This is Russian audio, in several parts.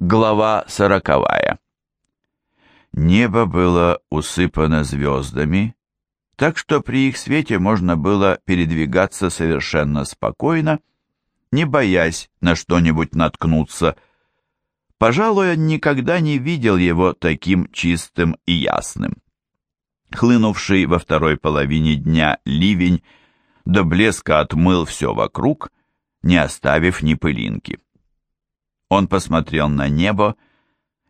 Глава сороковая. Небо было усыпано звездами, так что при их свете можно было передвигаться совершенно спокойно, не боясь на что-нибудь наткнуться. Пожалуй, он никогда не видел его таким чистым и ясным. Хлынувший во второй половине дня ливень до блеска отмыл все вокруг, не оставив ни пылинки. Он посмотрел на небо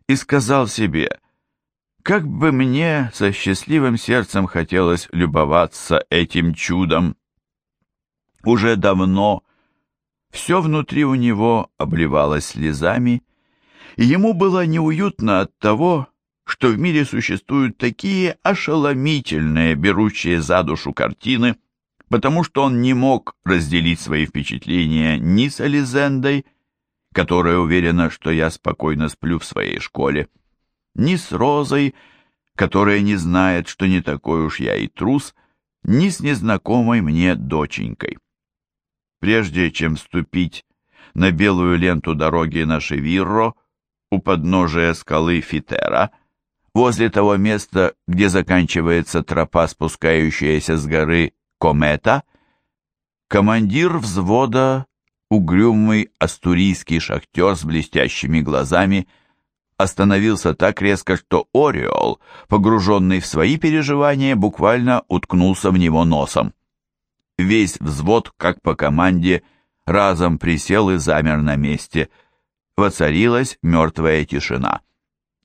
и сказал себе, «Как бы мне со счастливым сердцем хотелось любоваться этим чудом!» Уже давно все внутри у него обливалось слезами, и ему было неуютно от того, что в мире существуют такие ошеломительные, берущие за душу картины, потому что он не мог разделить свои впечатления ни с Ализендой, которая уверена, что я спокойно сплю в своей школе, ни с Розой, которая не знает, что не такой уж я и трус, ни с незнакомой мне доченькой. Прежде чем ступить на белую ленту дороги на Шевирро, у подножия скалы Фитера, возле того места, где заканчивается тропа, спускающаяся с горы Комета, командир взвода угрюмый астурийский шахтер с блестящими глазами остановился так резко, что Ореол, погруженный в свои переживания, буквально уткнулся в него носом. Весь взвод, как по команде, разом присел и замер на месте. Воцарилась мертвая тишина.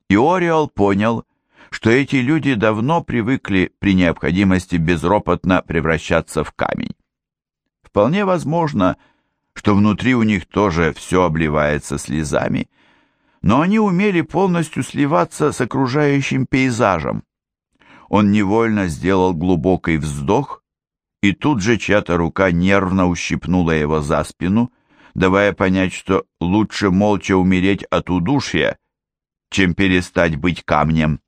И Ореол понял, что эти люди давно привыкли при необходимости безропотно превращаться в камень. Вполне возможно, что что внутри у них тоже все обливается слезами, но они умели полностью сливаться с окружающим пейзажем. Он невольно сделал глубокий вздох, и тут же чья-то рука нервно ущипнула его за спину, давая понять, что лучше молча умереть от удушья, чем перестать быть камнем.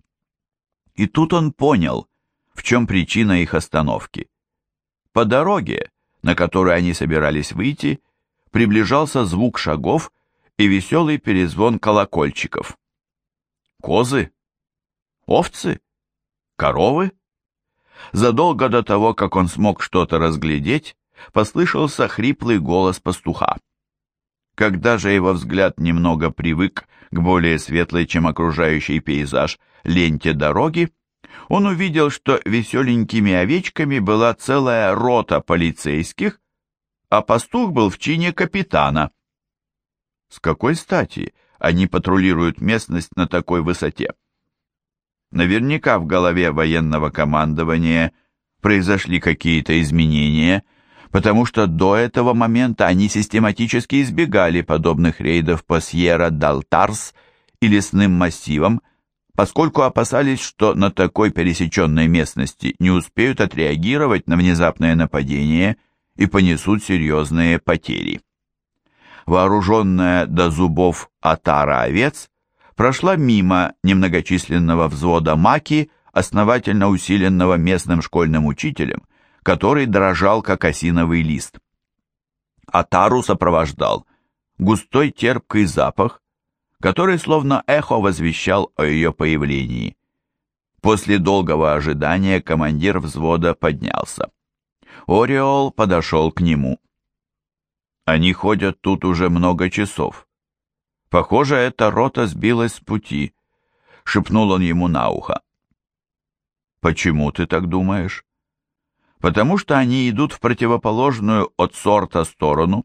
И тут он понял, в чем причина их остановки. По дороге, на которой они собирались выйти, приближался звук шагов и веселый перезвон колокольчиков. Козы? Овцы? Коровы? Задолго до того, как он смог что-то разглядеть, послышался хриплый голос пастуха. Когда же его взгляд немного привык к более светлой, чем окружающий пейзаж, ленте дороги, он увидел, что веселенькими овечками была целая рота полицейских, а пастух был в чине капитана. С какой стати они патрулируют местность на такой высоте? Наверняка в голове военного командования произошли какие-то изменения, потому что до этого момента они систематически избегали подобных рейдов по Сьерра-Далтарс и лесным массивам, поскольку опасались, что на такой пересеченной местности не успеют отреагировать на внезапное нападение и понесут серьезные потери. Вооруженная до зубов отара овец прошла мимо немногочисленного взвода маки, основательно усиленного местным школьным учителем, который дрожал, как осиновый лист. Атару сопровождал густой терпкий запах, который словно эхо возвещал о ее появлении. После долгого ожидания командир взвода поднялся. Ореол подошел к нему. Они ходят тут уже много часов. Похоже, эта рота сбилась с пути, шепнул он ему на ухо. Почему ты так думаешь? Потому что они идут в противоположную от сорта сторону,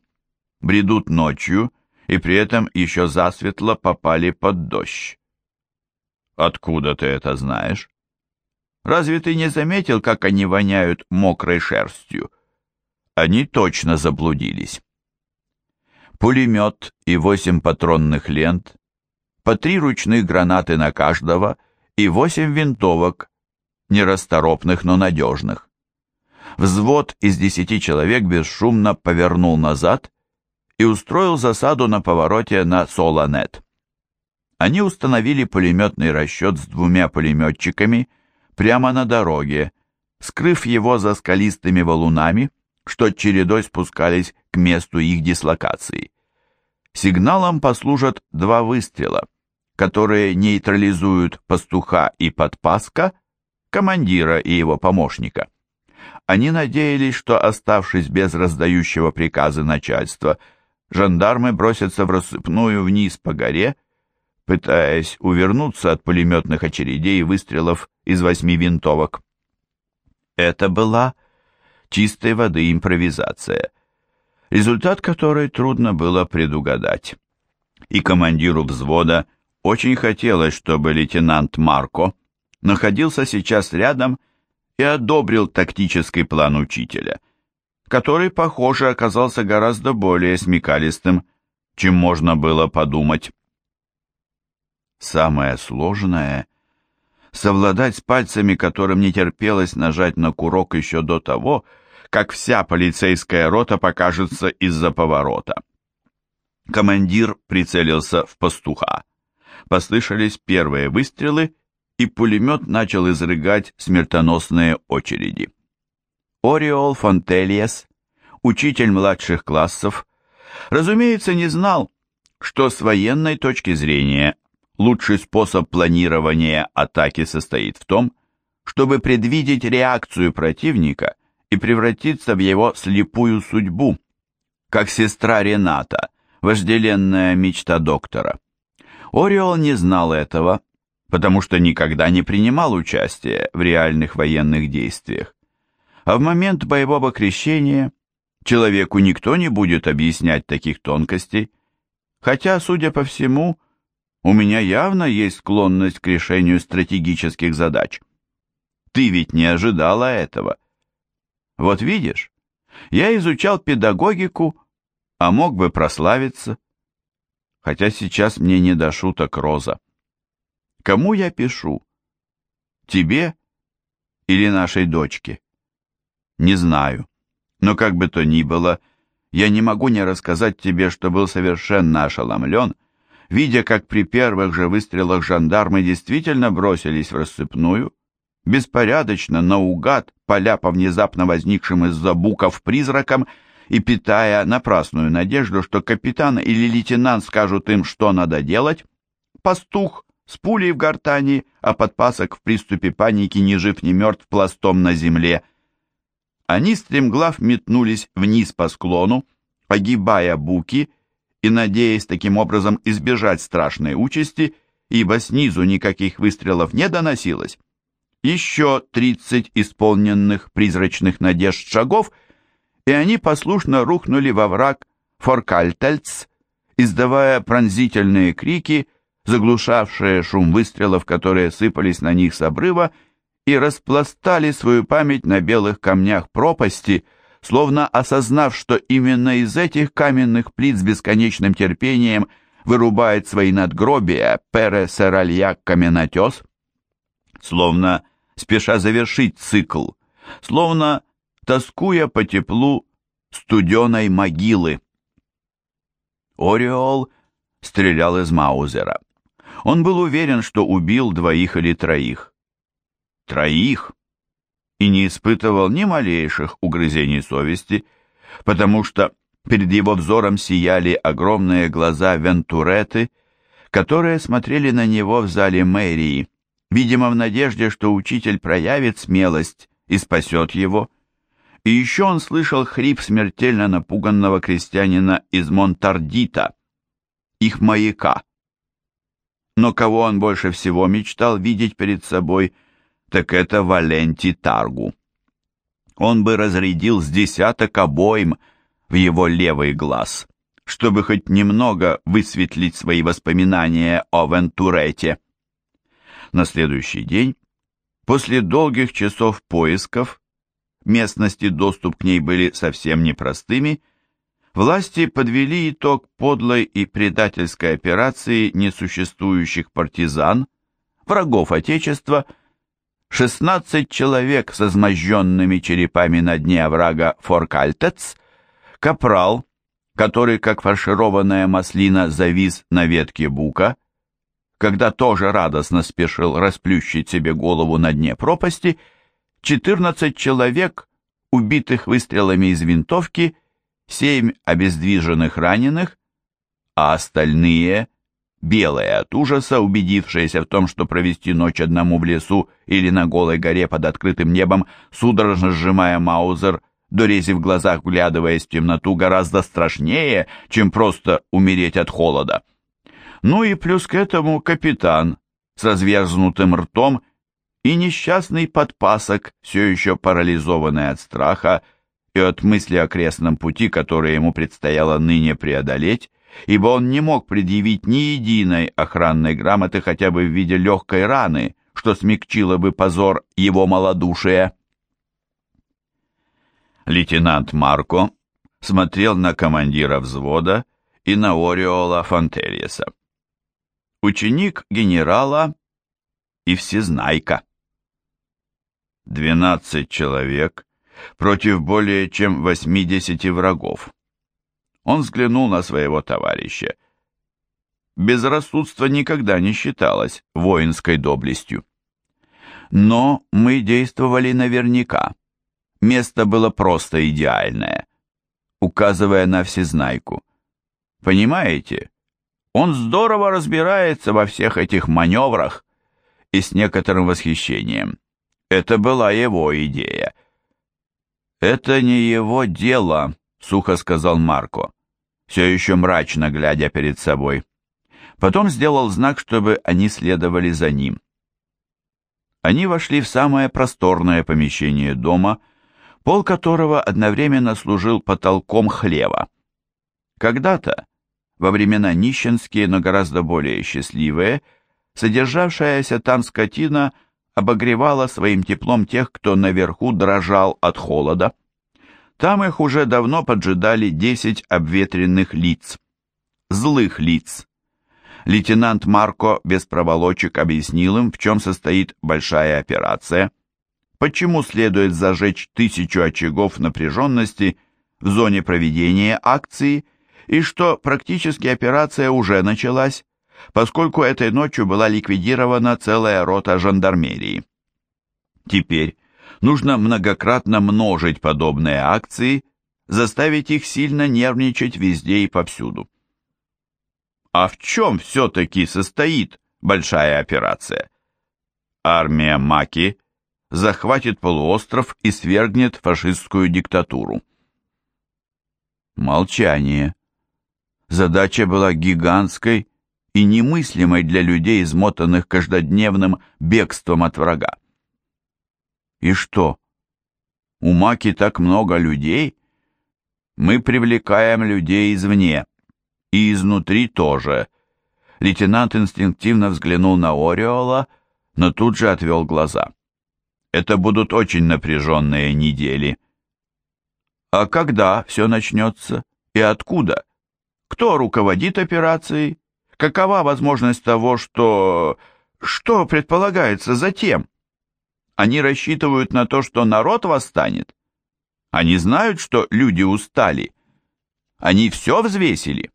бредут ночью и при этом еще засветло попали под дождь. Откуда ты это знаешь? Разве ты не заметил, как они воняют мокрой шерстью? Они точно заблудились. Пулемет и восемь патронных лент, по три ручных гранаты на каждого и восемь винтовок, нерасторопных, но надежных. Взвод из десяти человек бесшумно повернул назад и устроил засаду на повороте на Солонет. Они установили пулеметный расчет с двумя пулеметчиками – прямо на дороге, скрыв его за скалистыми валунами, что чередой спускались к месту их дислокации. Сигналом послужат два выстрела, которые нейтрализуют пастуха и подпаска, командира и его помощника. Они надеялись, что, оставшись без раздающего приказы начальства, жандармы бросятся в рассыпную вниз по горе, пытаясь увернуться от пулеметных очередей и выстрелов из восьми винтовок. Это была чистой воды импровизация, результат которой трудно было предугадать. И командиру взвода очень хотелось, чтобы лейтенант Марко находился сейчас рядом и одобрил тактический план учителя, который, похоже, оказался гораздо более смекалистым, чем можно было подумать. Самое сложное — совладать с пальцами, которым не терпелось нажать на курок еще до того, как вся полицейская рота покажется из-за поворота. Командир прицелился в пастуха. Послышались первые выстрелы, и пулемет начал изрыгать смертоносные очереди. Ориол Фонтельес, учитель младших классов, разумеется, не знал, что с военной точки зрения лучший способ планирования атаки состоит в том, чтобы предвидеть реакцию противника и превратиться в его слепую судьбу, как сестра Рената, вожделенная мечта доктора. Ориол не знал этого, потому что никогда не принимал участия в реальных военных действиях. А в момент боевого крещения человеку никто не будет объяснять таких тонкостей, хотя, судя по всему, у меня явно есть склонность к решению стратегических задач. Ты ведь не ожидала этого. Вот видишь, я изучал педагогику, а мог бы прославиться. Хотя сейчас мне не до шуток, Роза. Кому я пишу? Тебе или нашей дочке? Не знаю. Но как бы то ни было, я не могу не рассказать тебе, что был совершенно ошеломлен, видя, как при первых же выстрелах жандармы действительно бросились в рассыпную, беспорядочно, наугад, поля по внезапно возникшим из-за буков призракам и питая напрасную надежду, что капитан или лейтенант скажут им, что надо делать, пастух с пулей в гортани, а подпасок в приступе паники ни жив ни мертв пластом на земле. Они стремглав метнулись вниз по склону, огибая буки и надеясь таким образом избежать страшной участи, ибо снизу никаких выстрелов не доносилось. Еще тридцать исполненных призрачных надежд шагов, и они послушно рухнули во враг Форкальтельц, издавая пронзительные крики, заглушавшие шум выстрелов, которые сыпались на них с обрыва, и распластали свою память на белых камнях пропасти, словно осознав, что именно из этих каменных плит с бесконечным терпением вырубает свои надгробия Пере Серальяк Каменотес, словно спеша завершить цикл, словно тоскуя по теплу студеной могилы. Ореол стрелял из Маузера. Он был уверен, что убил двоих или троих. Троих! И не испытывал ни малейших угрызений совести, потому что перед его взором сияли огромные глаза Вентуреты, которые смотрели на него в зале мэрии, видимо, в надежде, что учитель проявит смелость и спасет его. И еще он слышал хрип смертельно напуганного крестьянина из Монтардита, их маяка но кого он больше всего мечтал видеть перед собой, так это Валенти Таргу. Он бы разрядил с десяток обоим в его левый глаз, чтобы хоть немного высветлить свои воспоминания о Вентурете. На следующий день, после долгих часов поисков, местности доступ к ней были совсем непростыми, власти подвели итог подлой и предательской операции несуществующих партизан, врагов Отечества, 16 человек с изможденными черепами на дне оврага Форкальтец, капрал, который, как фаршированная маслина, завис на ветке бука, когда тоже радостно спешил расплющить себе голову на дне пропасти, 14 человек, убитых выстрелами из винтовки, семь обездвиженных раненых, а остальные, белые от ужаса, убедившиеся в том, что провести ночь одному в лесу или на голой горе под открытым небом, судорожно сжимая маузер, дорези глазах, вглядываясь в темноту, гораздо страшнее, чем просто умереть от холода. Ну и плюс к этому капитан с разверзнутым ртом и несчастный подпасок, все еще парализованный от страха и от мысли о крестном пути, который ему предстояло ныне преодолеть, ибо он не мог предъявить ни единой охранной грамоты хотя бы в виде легкой раны, что смягчило бы позор его малодушия. Лейтенант Марко смотрел на командира взвода и на Ориола Фонтельеса. Ученик генерала и всезнайка. Двенадцать человек против более чем восьмидесяти врагов. Он взглянул на своего товарища. Безрассудство никогда не считалось воинской доблестью. Но мы действовали наверняка. Место было просто идеальное, указывая на всезнайку. Понимаете, он здорово разбирается во всех этих маневрах и с некоторым восхищением. Это была его идея. «Это не его дело», — сухо сказал Марко, все еще мрачно глядя перед собой. Потом сделал знак, чтобы они следовали за ним. Они вошли в самое просторное помещение дома, пол которого одновременно служил потолком хлева. Когда-то, во времена нищенские, но гораздо более счастливые, содержавшаяся там скотина обогревала своим теплом тех, кто наверху дрожал от холода. Там их уже давно поджидали десять обветренных лиц. Злых лиц. Лейтенант Марко без проволочек объяснил им, в чем состоит большая операция, почему следует зажечь тысячу очагов напряженности в зоне проведения акции и что практически операция уже началась, поскольку этой ночью была ликвидирована целая рота жандармерии. Теперь нужно многократно множить подобные акции, заставить их сильно нервничать везде и повсюду. А в чем все-таки состоит большая операция? Армия Маки захватит полуостров и свергнет фашистскую диктатуру. Молчание. Задача была гигантской и немыслимой для людей, измотанных каждодневным бегством от врага. И что? У Маки так много людей? Мы привлекаем людей извне. И изнутри тоже. Лейтенант инстинктивно взглянул на Ореола, но тут же отвел глаза. Это будут очень напряженные недели. А когда все начнется? И откуда? Кто руководит операцией? Какова возможность того, что... Что предполагается затем? Они рассчитывают на то, что народ восстанет? Они знают, что люди устали? Они все взвесили?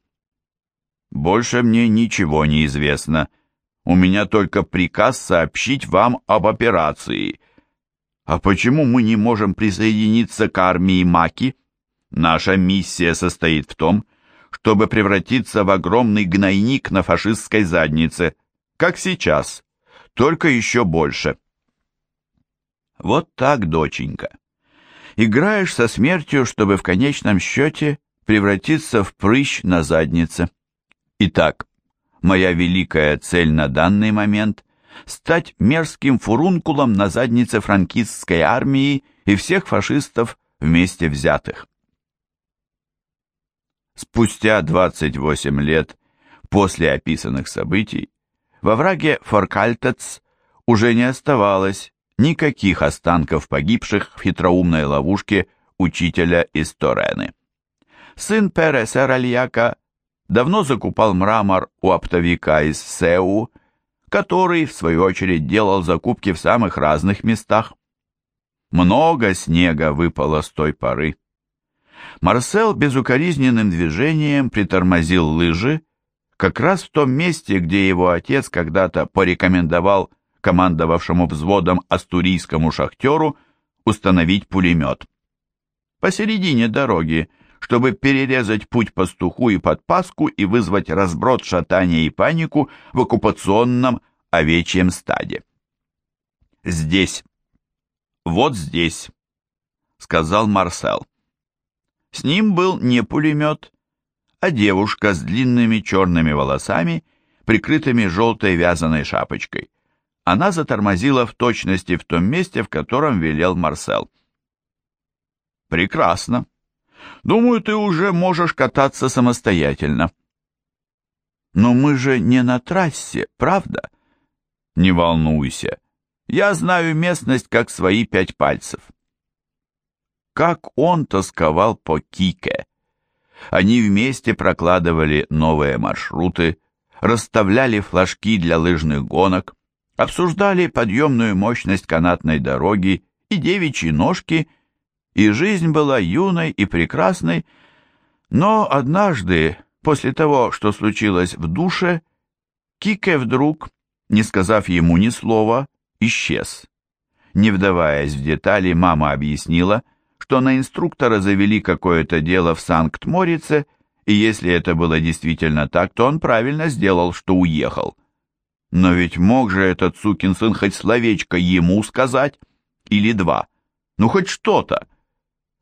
Больше мне ничего не известно. У меня только приказ сообщить вам об операции. А почему мы не можем присоединиться к армии Маки? Наша миссия состоит в том, чтобы превратиться в огромный гнойник на фашистской заднице, как сейчас, только еще больше. Вот так, доченька. Играешь со смертью, чтобы в конечном счете превратиться в прыщ на заднице. Итак, моя великая цель на данный момент – стать мерзким фурункулом на заднице франкистской армии и всех фашистов вместе взятых. Спустя 28 лет после описанных событий во враге Форкальтец уже не оставалось никаких останков погибших в хитроумной ловушке учителя из Торены. Сын Переса Ральяка давно закупал мрамор у оптовика из Сеу, который, в свою очередь, делал закупки в самых разных местах. Много снега выпало с той поры. Марсел безукоризненным движением притормозил лыжи как раз в том месте, где его отец когда-то порекомендовал командовавшему взводом астурийскому шахтеру установить пулемет. Посередине дороги, чтобы перерезать путь пастуху и подпаску и вызвать разброд, шатание и панику в оккупационном овечьем стаде. «Здесь, вот здесь», — сказал Марсел. С ним был не пулемет, а девушка с длинными черными волосами, прикрытыми желтой вязаной шапочкой. Она затормозила в точности в том месте, в котором велел Марсел. «Прекрасно. Думаю, ты уже можешь кататься самостоятельно». «Но мы же не на трассе, правда?» «Не волнуйся. Я знаю местность как свои пять пальцев». Как он тосковал по Кике! Они вместе прокладывали новые маршруты, расставляли флажки для лыжных гонок, обсуждали подъемную мощность канатной дороги и девичьи ножки, и жизнь была юной и прекрасной, но однажды, после того, что случилось в душе, Кике вдруг, не сказав ему ни слова, исчез. Не вдаваясь в детали, мама объяснила, что на инструктора завели какое-то дело в Санкт-Морице, и если это было действительно так, то он правильно сделал, что уехал. Но ведь мог же этот сукин сын хоть словечко ему сказать? Или два? Ну, хоть что-то.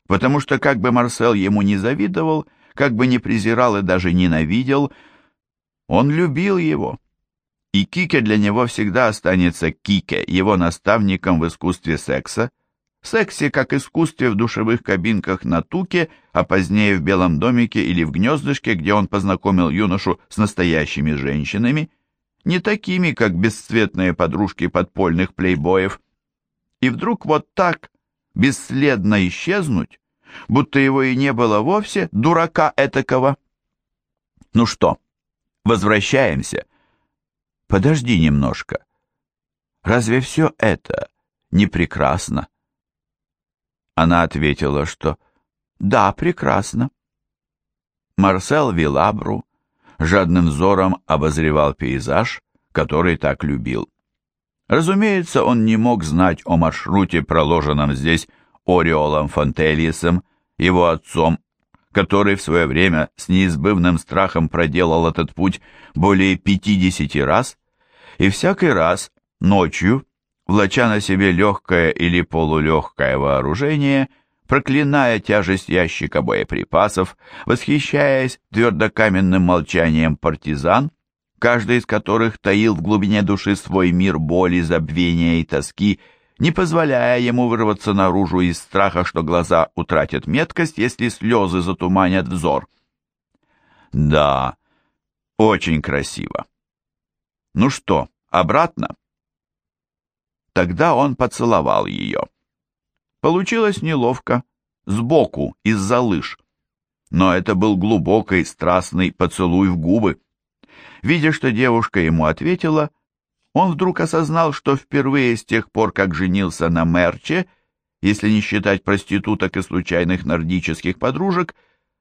Потому что как бы Марсел ему не завидовал, как бы не презирал и даже ненавидел, он любил его. И Кике для него всегда останется Кике, его наставником в искусстве секса, сексе как искусстве в душевых кабинках на Туке, а позднее в Белом домике или в гнездышке, где он познакомил юношу с настоящими женщинами, не такими, как бесцветные подружки подпольных плейбоев. И вдруг вот так, бесследно исчезнуть, будто его и не было вовсе, дурака этакого. Ну что, возвращаемся? Подожди немножко. Разве все это не прекрасно? Она ответила, что «Да, прекрасно». Марсел Вилабру жадным взором обозревал пейзаж, который так любил. Разумеется, он не мог знать о маршруте, проложенном здесь Ореолом Фонтелиесом, его отцом, который в свое время с неизбывным страхом проделал этот путь более 50 раз, и всякий раз ночью влача на себе легкое или полулегкое вооружение, проклиная тяжесть ящика боеприпасов, восхищаясь твердокаменным молчанием партизан, каждый из которых таил в глубине души свой мир боли, забвения и тоски, не позволяя ему вырваться наружу из страха, что глаза утратят меткость, если слезы затуманят взор. Да, очень красиво. Ну что, обратно? Тогда он поцеловал ее. Получилось неловко, сбоку, из-за лыж. Но это был глубокий, страстный поцелуй в губы. Видя, что девушка ему ответила, он вдруг осознал, что впервые с тех пор, как женился на Мерче, если не считать проституток и случайных нордических подружек,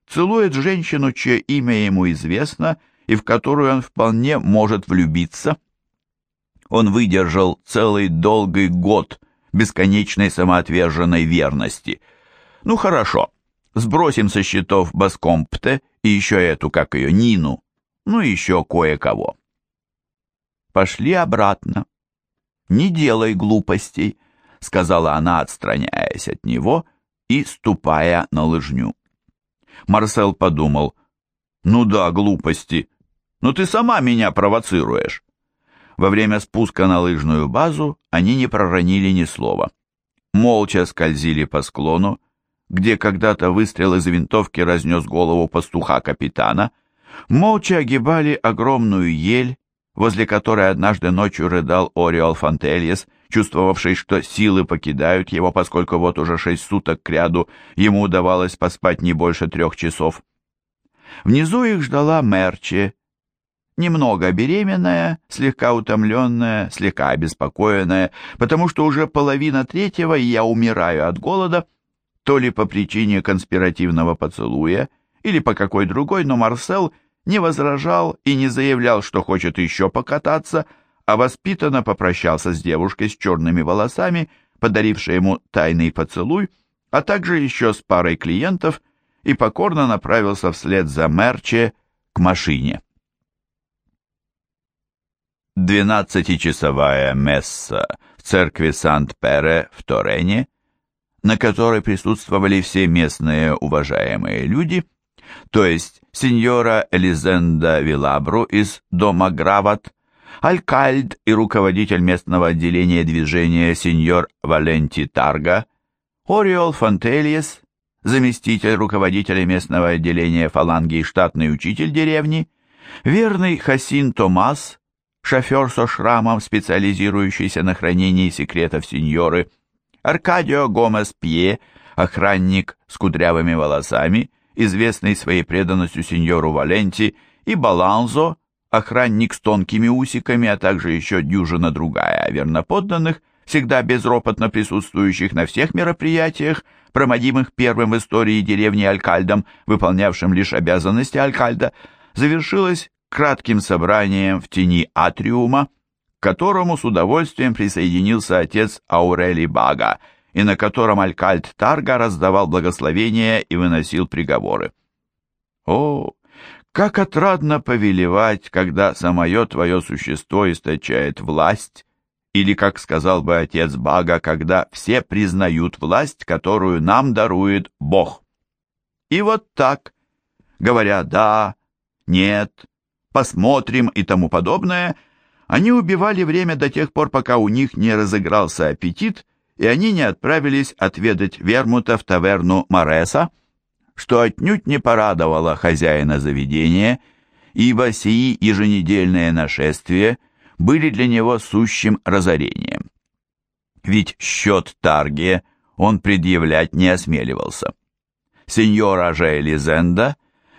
целует женщину, чье имя ему известно и в которую он вполне может влюбиться. Он выдержал целый долгий год бесконечной самоотверженной верности. Ну хорошо, сбросим со счетов Баскомпте и еще эту, как ее, Нину, ну и еще кое-кого. Пошли обратно. Не делай глупостей, сказала она, отстраняясь от него и ступая на лыжню. Марсел подумал, ну да, глупости, но ты сама меня провоцируешь. Во время спуска на лыжную базу они не проронили ни слова. Молча скользили по склону, где когда-то выстрел из винтовки разнес голову пастуха-капитана, молча огибали огромную ель, возле которой однажды ночью рыдал Ориол Фантельес, чувствовавший, что силы покидают его, поскольку вот уже шесть суток кряду ему удавалось поспать не больше трех часов. Внизу их ждала Мерчи, немного беременная, слегка утомленная, слегка обеспокоенная, потому что уже половина третьего, и я умираю от голода, то ли по причине конспиративного поцелуя, или по какой другой, но Марсел не возражал и не заявлял, что хочет еще покататься, а воспитанно попрощался с девушкой с черными волосами, подарившей ему тайный поцелуй, а также еще с парой клиентов, и покорно направился вслед за Мерче к машине. Двенадцатичасовая месса в церкви Сант-Пере в Торене, на которой присутствовали все местные уважаемые люди, то есть сеньора Элизенда Вилабру из дома Грават, алькальд и руководитель местного отделения движения сеньор Валенти Тарга, Ориол Фонтельес, заместитель руководителя местного отделения фаланги и штатный учитель деревни, верный Хасин Томас, шофер со шрамом, специализирующийся на хранении секретов сеньоры, Аркадио Гомес Пье, охранник с кудрявыми волосами, известный своей преданностью сеньору Валенти, и Баланзо, охранник с тонкими усиками, а также еще дюжина другая верноподданных, всегда безропотно присутствующих на всех мероприятиях, промодимых первым в истории деревни Алькальдом, выполнявшим лишь обязанности Алькальда, завершилась кратким собранием в тени атриума, к которому с удовольствием присоединился отец Аурели Бага, и на котором Алькальд Тарга раздавал благословения и выносил приговоры. О, как отрадно повелевать, когда самое твое существо источает власть, или, как сказал бы отец Бага, когда все признают власть, которую нам дарует Бог. И вот так, говоря «да», «нет», «посмотрим» и тому подобное, они убивали время до тех пор, пока у них не разыгрался аппетит, и они не отправились отведать вермута в таверну Мореса, что отнюдь не порадовало хозяина заведения, ибо сии еженедельные нашествия – были для него сущим разорением. Ведь счет Тарге он предъявлять не осмеливался. Сеньора же Элизенда,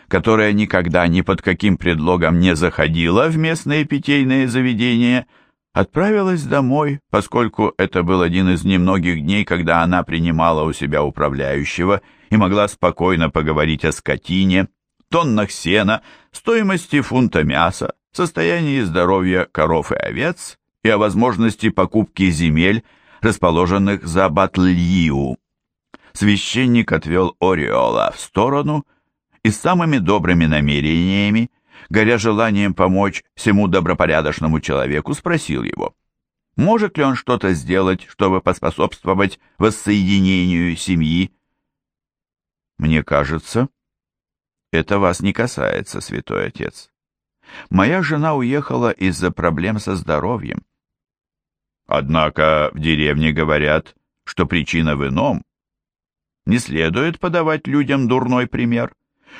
которая никогда ни под каким предлогом не заходила в местные питейные заведения, отправилась домой, поскольку это был один из немногих дней, когда она принимала у себя управляющего и могла спокойно поговорить о скотине, тоннах сена, стоимости фунта мяса, состоянии здоровья коров и овец и о возможности покупки земель, расположенных за Батлью. Священник отвел Ореола в сторону и с самыми добрыми намерениями, горя желанием помочь всему добропорядочному человеку, спросил его, может ли он что-то сделать, чтобы поспособствовать воссоединению семьи. «Мне кажется, это вас не касается, святой отец. Моя жена уехала из-за проблем со здоровьем. Однако в деревне говорят, что причина в ином. Не следует подавать людям дурной пример.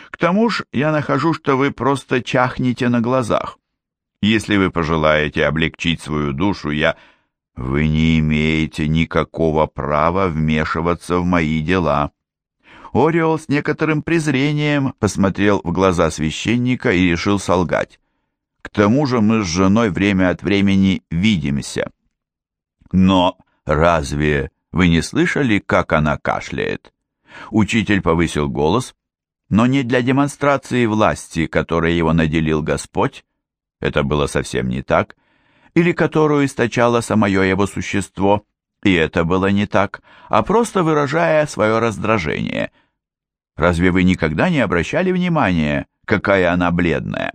К тому же я нахожу, что вы просто чахнете на глазах. Если вы пожелаете облегчить свою душу, я... Вы не имеете никакого права вмешиваться в мои дела. Ориол с некоторым презрением посмотрел в глаза священника и решил солгать. К тому же мы с женой время от времени видимся. Но разве вы не слышали, как она кашляет? Учитель повысил голос, но не для демонстрации власти, которой его наделил Господь, это было совсем не так, или которую источало самое его существо, и это было не так, а просто выражая свое раздражение. Разве вы никогда не обращали внимания, какая она бледная?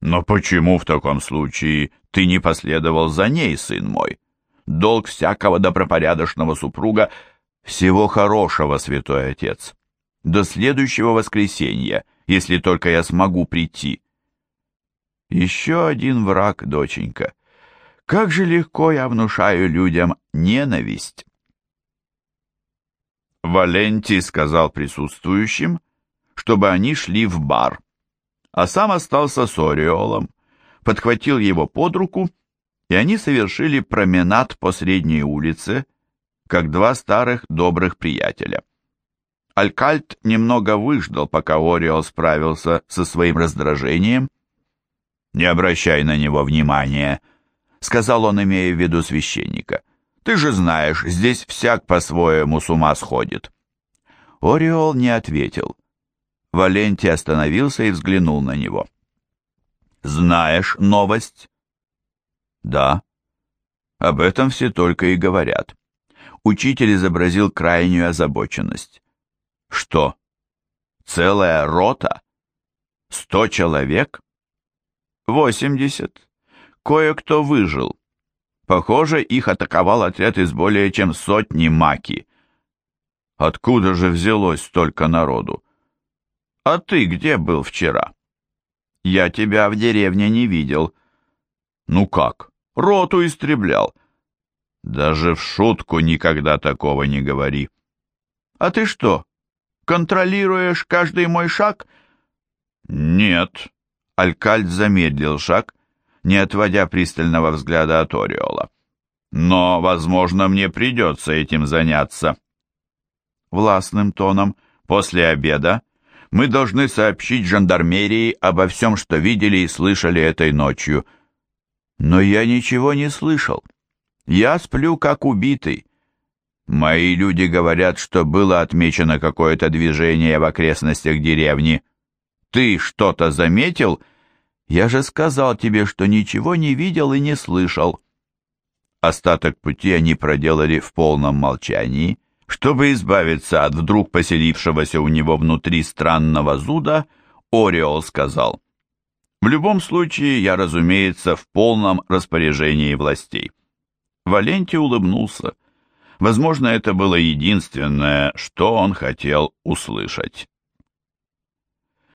Но почему в таком случае ты не последовал за ней, сын мой? Долг всякого добропорядочного супруга всего хорошего, святой отец. До следующего воскресенья, если только я смогу прийти. Еще один враг, доченька. Как же легко я внушаю людям ненависть. Валентий сказал присутствующим, чтобы они шли в бар а сам остался с Ореолом, подхватил его под руку, и они совершили променад по средней улице, как два старых добрых приятеля. Алькальт немного выждал, пока Ореол справился со своим раздражением. «Не обращай на него внимания», — сказал он, имея в виду священника. «Ты же знаешь, здесь всяк по-своему с ума сходит». Ореол не ответил. Валентий остановился и взглянул на него. «Знаешь новость?» «Да». Об этом все только и говорят. Учитель изобразил крайнюю озабоченность. «Что? Целая рота? Сто человек? Восемьдесят. Кое-кто выжил. Похоже, их атаковал отряд из более чем сотни маки. Откуда же взялось столько народу? А ты где был вчера? Я тебя в деревне не видел. Ну как? Роту истреблял. Даже в шутку никогда такого не говори. А ты что, контролируешь каждый мой шаг? Нет. Алькальд замедлил шаг, не отводя пристального взгляда от Ориола. Но, возможно, мне придется этим заняться. Властным тоном, после обеда, мы должны сообщить жандармерии обо всем, что видели и слышали этой ночью. Но я ничего не слышал. Я сплю, как убитый. Мои люди говорят, что было отмечено какое-то движение в окрестностях деревни. Ты что-то заметил? Я же сказал тебе, что ничего не видел и не слышал. Остаток пути они проделали в полном молчании. Чтобы избавиться от вдруг поселившегося у него внутри странного зуда, Ориол сказал, «В любом случае, я, разумеется, в полном распоряжении властей». Валенти улыбнулся. Возможно, это было единственное, что он хотел услышать.